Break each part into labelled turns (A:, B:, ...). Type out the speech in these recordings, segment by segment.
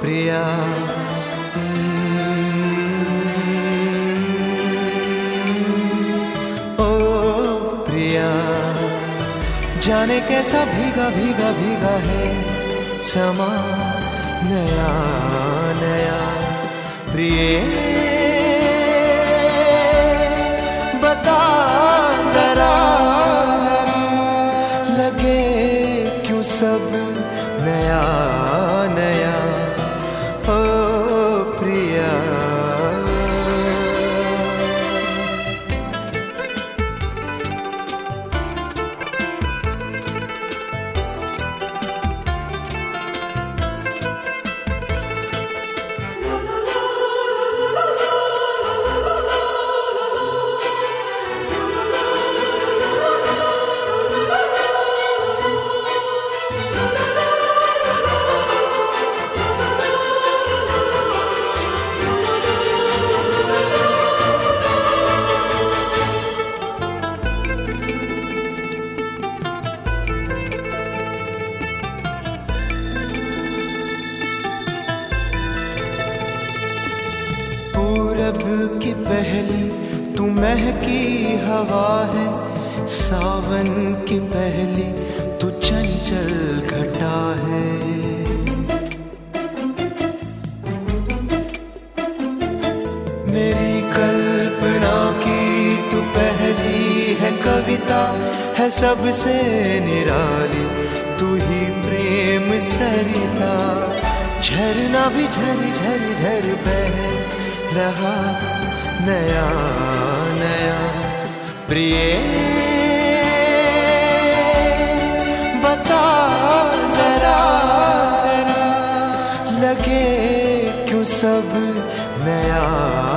A: प्रिया जाने कैसा भीगा भीगा भीगा है। समा, नया नया। प्रिय, बता जरा जरा। लगे क्यों सब नया नया? पूरब की पहली, तू महकी हवा है। सावन की पहली, तू चंचल घटा है। मेरी कल्पना की तू पहली है कविता, है सबसे निराली। तू ही प्रेम सरिता, झरना भी झर झर झर बह। रहा नया नया। प्रिय बता जरा जरा। लगे क्यों सब नया?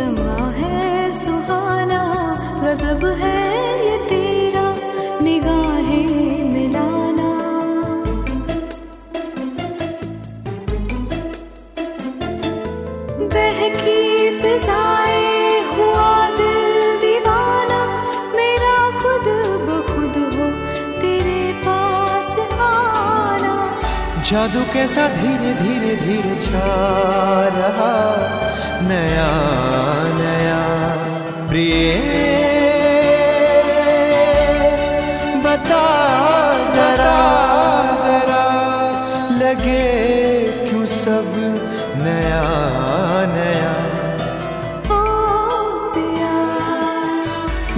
B: समा है, सुहाना, गजब है ये तेरा, निगाहें हुआ दिल दीवाना, मेरा खुद ब खुद तेरे पास आना।
A: जादू कैसा धीरे धीरे धीरे छा जरा जरा। लगे क्यों सब नया नया?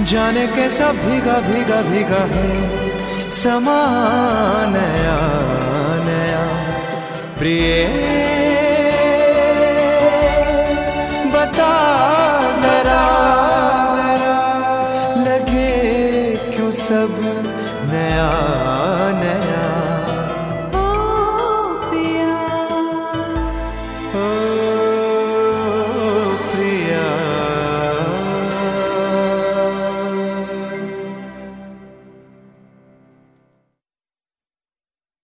A: जाने कैसा भीगा भीगा भीगा है। समा नया नया। प्रिय सब नया नया।